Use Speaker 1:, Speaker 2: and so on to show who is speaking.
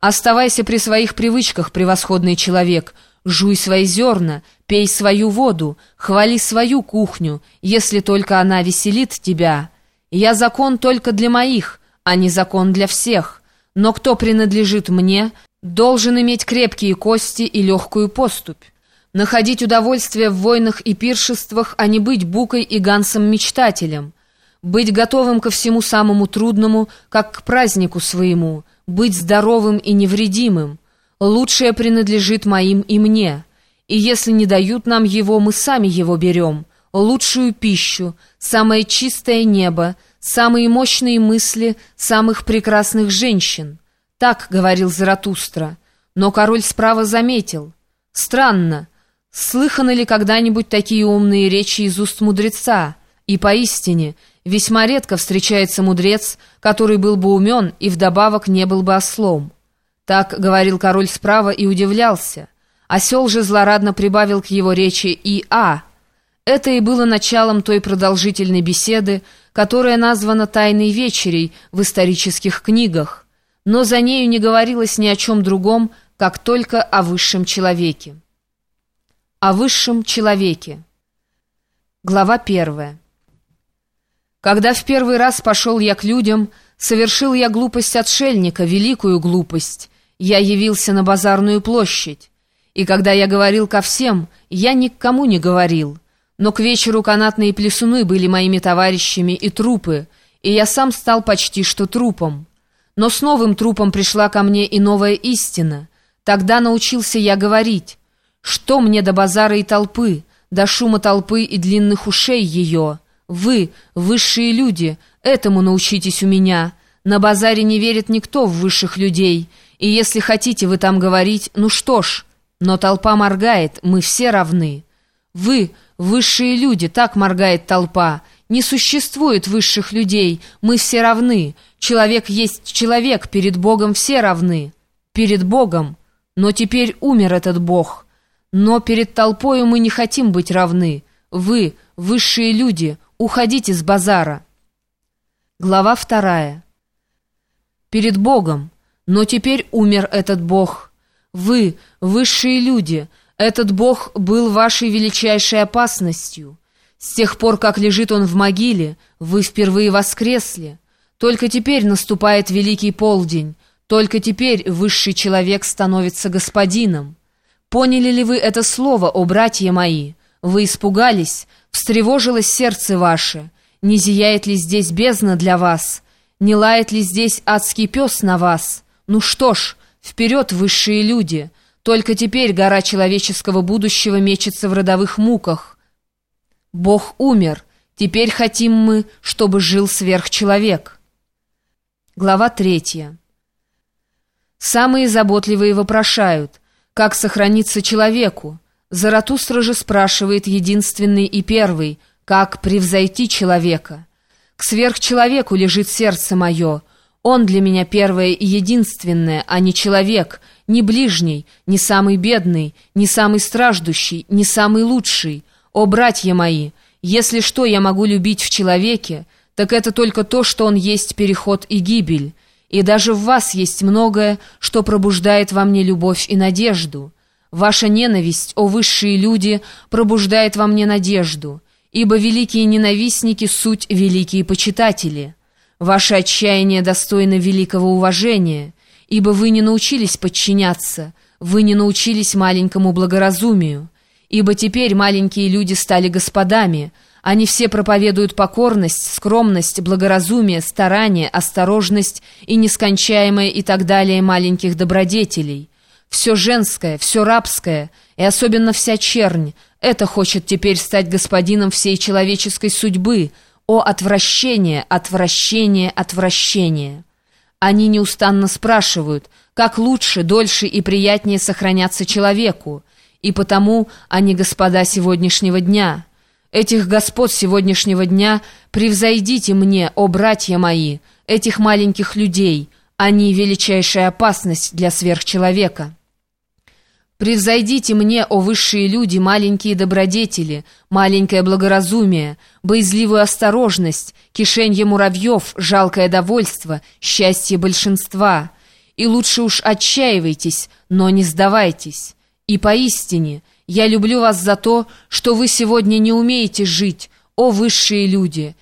Speaker 1: Оставайся при своих привычках, превосходный человек. Жуй свои зерна, пей свою воду, хвали свою кухню, если только она веселит тебя. Я закон только для моих, а не закон для всех. Но кто принадлежит мне, должен иметь крепкие кости и легкую поступь. Находить удовольствие в войнах и пиршествах, а не быть букой и гансом-мечтателем. Быть готовым ко всему самому трудному, как к празднику своему — быть здоровым и невредимым. Лучшее принадлежит моим и мне. И если не дают нам его, мы сами его берем. Лучшую пищу, самое чистое небо, самые мощные мысли самых прекрасных женщин. Так говорил Заратустра. Но король справа заметил. Странно, слыханы ли когда-нибудь такие умные речи из уст мудреца? И поистине, весьма редко встречается мудрец, который был бы умен и вдобавок не был бы ослом. Так говорил король справа и удивлялся. Осел же злорадно прибавил к его речи и «а». Это и было началом той продолжительной беседы, которая названа «Тайной вечерей» в исторических книгах, но за нею не говорилось ни о чем другом, как только о высшем человеке. О высшем человеке. Глава первая. Когда в первый раз пошел я к людям, совершил я глупость отшельника, великую глупость. Я явился на базарную площадь. И когда я говорил ко всем, я ни к кому не говорил. Но к вечеру канатные плесуны были моими товарищами и трупы, и я сам стал почти что трупом. Но с новым трупом пришла ко мне и новая истина. Тогда научился я говорить, что мне до базара и толпы, до шума толпы и длинных ушей ее — вы, высшие люди, этому научитесь у меня. На базаре не верит никто в высших людей. И если хотите вы там говорить, ну что ж, но толпа моргает, мы все равны. Вы, высшие люди, так моргает толпа. Не существует высших людей, мы все равны. Человек есть человек, перед Богом все равны. Перед Богом. Но теперь умер этот Бог. Но перед толпою мы не хотим быть равны. Вы, высшие люди, Уходите с базара. Глава вторая. Перед Богом. Но теперь умер этот Бог. Вы, высшие люди, этот Бог был вашей величайшей опасностью. С тех пор, как лежит он в могиле, вы впервые воскресли. Только теперь наступает великий полдень. Только теперь высший человек становится господином. Поняли ли вы это слово, о братья мои? Вы испугались, встревожилось сердце ваше. Не зияет ли здесь бездна для вас? Не лает ли здесь адский пес на вас? Ну что ж, вперед, высшие люди! Только теперь гора человеческого будущего мечется в родовых муках. Бог умер, теперь хотим мы, чтобы жил сверхчеловек. Глава третья. Самые заботливые вопрошают, как сохраниться человеку, Заратустра же спрашивает единственный и первый, как превзойти человека. К сверхчеловеку лежит сердце мое. Он для меня первое и единственное, а не человек, не ближний, не самый бедный, не самый страждущий, не самый лучший. О, братья мои, если что я могу любить в человеке, так это только то, что он есть переход и гибель. И даже в вас есть многое, что пробуждает во мне любовь и надежду». Ваша ненависть, о высшие люди, пробуждает во мне надежду, ибо великие ненавистники — суть великие почитатели. Ваше отчаяние достойно великого уважения, ибо вы не научились подчиняться, вы не научились маленькому благоразумию, ибо теперь маленькие люди стали господами, они все проповедуют покорность, скромность, благоразумие, старание, осторожность и нескончаемое и так далее маленьких добродетелей. Все женское, все рабское, и особенно вся чернь, это хочет теперь стать господином всей человеческой судьбы. О, отвращение, отвращение, отвращение! Они неустанно спрашивают, как лучше, дольше и приятнее сохраняться человеку, и потому они господа сегодняшнего дня. Этих господ сегодняшнего дня превзойдите мне, о братья мои, этих маленьких людей, они величайшая опасность для сверхчеловека». Превзойдите мне, о высшие люди, маленькие добродетели, маленькое благоразумие, боязливую осторожность, кишенье муравьев, жалкое довольство, счастье большинства. и лучше уж отчаивайтесь, но не сдавайтесь. И поистине, я люблю вас за то, что вы сегодня не умеете жить, о высшие люди,